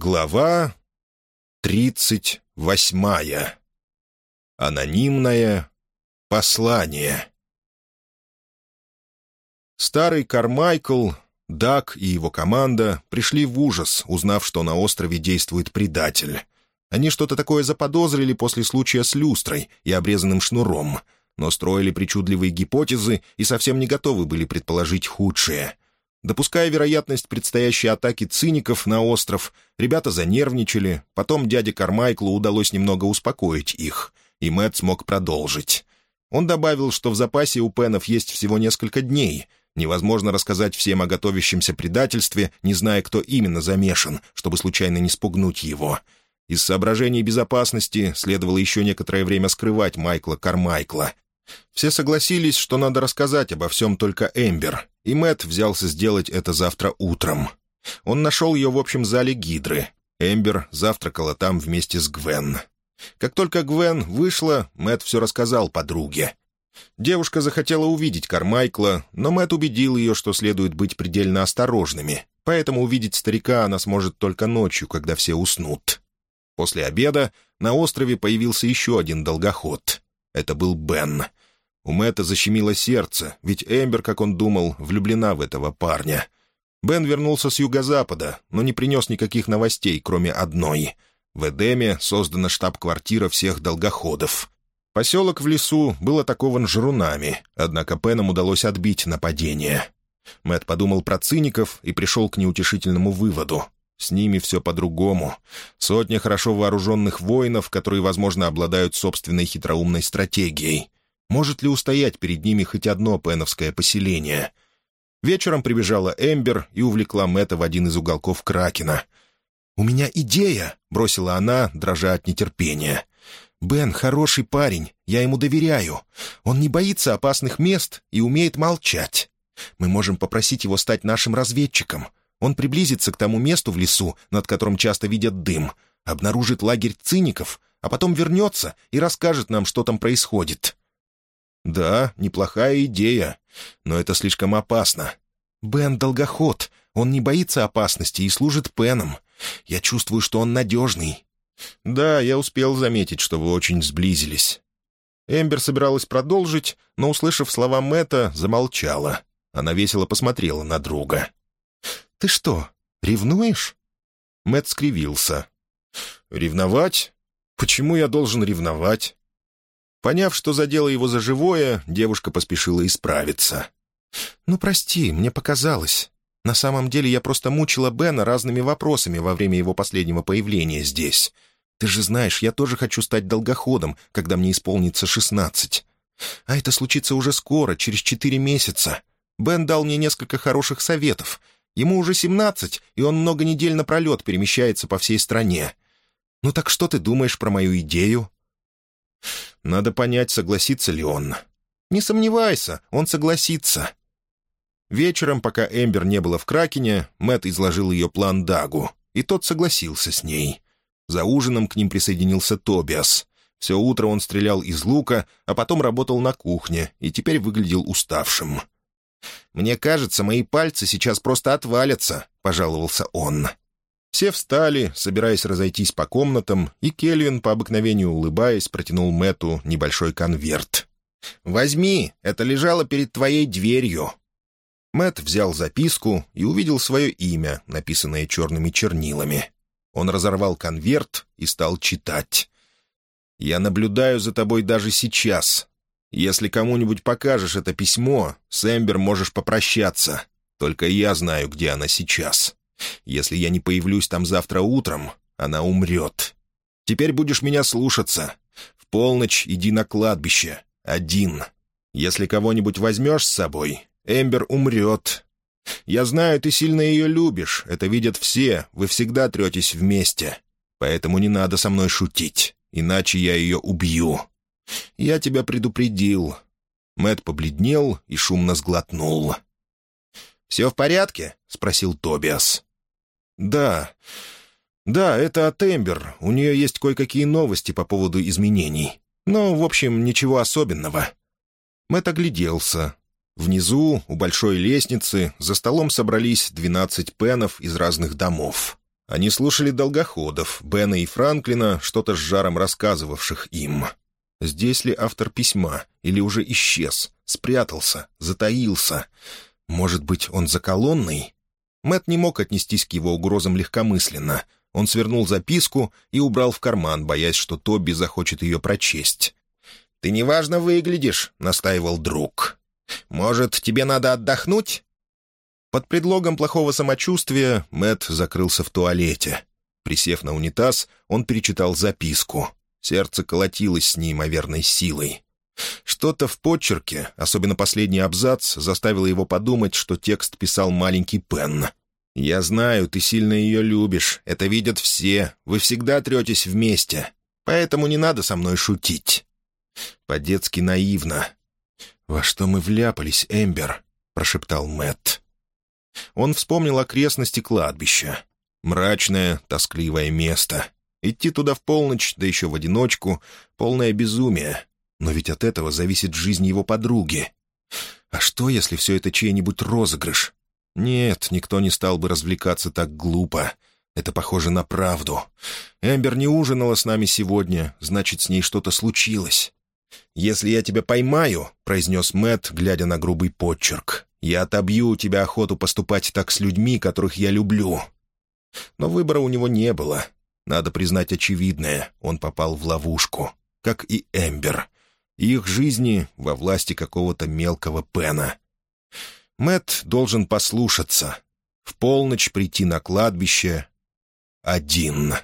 Глава тридцать восьмая. Анонимное послание. Старый Кармайкл, Дак и его команда пришли в ужас, узнав, что на острове действует предатель. Они что-то такое заподозрили после случая с люстрой и обрезанным шнуром, но строили причудливые гипотезы и совсем не готовы были предположить худшее — Допуская вероятность предстоящей атаки циников на остров, ребята занервничали, потом дяде Кармайклу удалось немного успокоить их, и Мэтт смог продолжить. Он добавил, что в запасе у Пенов есть всего несколько дней. Невозможно рассказать всем о готовящемся предательстве, не зная, кто именно замешан, чтобы случайно не спугнуть его. Из соображений безопасности следовало еще некоторое время скрывать Майкла Кармайкла, все согласились, что надо рассказать обо всем только Эмбер, и Мэт взялся сделать это завтра утром. Он нашел ее в общем зале Гидры. Эмбер завтракала там вместе с Гвен. Как только Гвен вышла, Мэт все рассказал подруге. Девушка захотела увидеть Кармайкла, но Мэт убедил ее, что следует быть предельно осторожными, поэтому увидеть старика она сможет только ночью, когда все уснут. После обеда на острове появился еще один долгоход. Это был Бен — у Мэтта защемило сердце, ведь Эмбер, как он думал, влюблена в этого парня. Бен вернулся с юго-запада, но не принес никаких новостей, кроме одной. В Эдеме создана штаб-квартира всех долгоходов. Поселок в лесу был атакован жрунами, однако Пенам удалось отбить нападение. Мэт подумал про циников и пришел к неутешительному выводу. С ними все по-другому. Сотня хорошо вооруженных воинов, которые, возможно, обладают собственной хитроумной стратегией. Может ли устоять перед ними хоть одно пеновское поселение? Вечером прибежала Эмбер и увлекла Мэтта в один из уголков Кракена. «У меня идея!» — бросила она, дрожа от нетерпения. «Бен хороший парень, я ему доверяю. Он не боится опасных мест и умеет молчать. Мы можем попросить его стать нашим разведчиком. Он приблизится к тому месту в лесу, над которым часто видят дым, обнаружит лагерь циников, а потом вернется и расскажет нам, что там происходит. «Да, неплохая идея, но это слишком опасно. Бен — долгоход, он не боится опасности и служит Пеном. Я чувствую, что он надежный». «Да, я успел заметить, что вы очень сблизились». Эмбер собиралась продолжить, но, услышав слова Мэтта, замолчала. Она весело посмотрела на друга. «Ты что, ревнуешь?» Мэтт скривился. «Ревновать? Почему я должен ревновать? Поняв, что задело его за живое, девушка поспешила исправиться. «Ну, прости, мне показалось. На самом деле я просто мучила Бена разными вопросами во время его последнего появления здесь. Ты же знаешь, я тоже хочу стать долгоходом, когда мне исполнится шестнадцать. А это случится уже скоро, через четыре месяца. Бен дал мне несколько хороших советов. Ему уже семнадцать, и он много недель напролет перемещается по всей стране. Ну так что ты думаешь про мою идею?» Надо понять, согласится ли он. Не сомневайся, он согласится. Вечером, пока Эмбер не было в Кракене, Мэт изложил ее план Дагу, и тот согласился с ней. За ужином к ним присоединился Тобиас. Все утро он стрелял из лука, а потом работал на кухне и теперь выглядел уставшим. «Мне кажется, мои пальцы сейчас просто отвалятся», — пожаловался он. Все встали, собираясь разойтись по комнатам, и Кельвин, по обыкновению улыбаясь, протянул Мэту небольшой конверт. «Возьми, это лежало перед твоей дверью». Мэт взял записку и увидел свое имя, написанное черными чернилами. Он разорвал конверт и стал читать. «Я наблюдаю за тобой даже сейчас. Если кому-нибудь покажешь это письмо, с Эмбер можешь попрощаться. Только я знаю, где она сейчас». Если я не появлюсь там завтра утром, она умрет. Теперь будешь меня слушаться. В полночь иди на кладбище. Один. Если кого-нибудь возьмешь с собой, Эмбер умрет. Я знаю, ты сильно ее любишь. Это видят все. Вы всегда третесь вместе. Поэтому не надо со мной шутить, иначе я ее убью. Я тебя предупредил». Мэт побледнел и шумно сглотнул. «Все в порядке?» — спросил Тобиас. «Да. Да, это от Эмбер. У нее есть кое-какие новости по поводу изменений. Но, в общем, ничего особенного». Мэтт огляделся. Внизу, у большой лестницы, за столом собрались двенадцать пенов из разных домов. Они слушали долгоходов, Бена и Франклина, что-то с жаром рассказывавших им. Здесь ли автор письма? Или уже исчез? Спрятался? Затаился? Может быть, он за колонной? Мэт не мог отнестись к его угрозам легкомысленно. Он свернул записку и убрал в карман, боясь, что Тоби захочет ее прочесть. «Ты неважно выглядишь», — настаивал друг. «Может, тебе надо отдохнуть?» Под предлогом плохого самочувствия Мэт закрылся в туалете. Присев на унитаз, он перечитал записку. Сердце колотилось с неимоверной силой. Что-то в почерке, особенно последний абзац, заставило его подумать, что текст писал маленький Пен. «Я знаю, ты сильно ее любишь. Это видят все. Вы всегда третесь вместе. Поэтому не надо со мной шутить». По-детски наивно. «Во что мы вляпались, Эмбер?» — прошептал Мэтт. Он вспомнил окрестности кладбища. Мрачное, тоскливое место. Идти туда в полночь, да еще в одиночку — полное безумие. Но ведь от этого зависит жизнь его подруги. А что, если все это чей-нибудь розыгрыш? Нет, никто не стал бы развлекаться так глупо. Это похоже на правду. Эмбер не ужинала с нами сегодня, значит, с ней что-то случилось. «Если я тебя поймаю», — произнес Мэт, глядя на грубый подчерк, я отобью у тебя охоту поступать так с людьми, которых я люблю». Но выбора у него не было. Надо признать очевидное, он попал в ловушку, как и Эмбер. Их жизни во власти какого-то мелкого Пена. Мэт должен послушаться. В полночь прийти на кладбище один.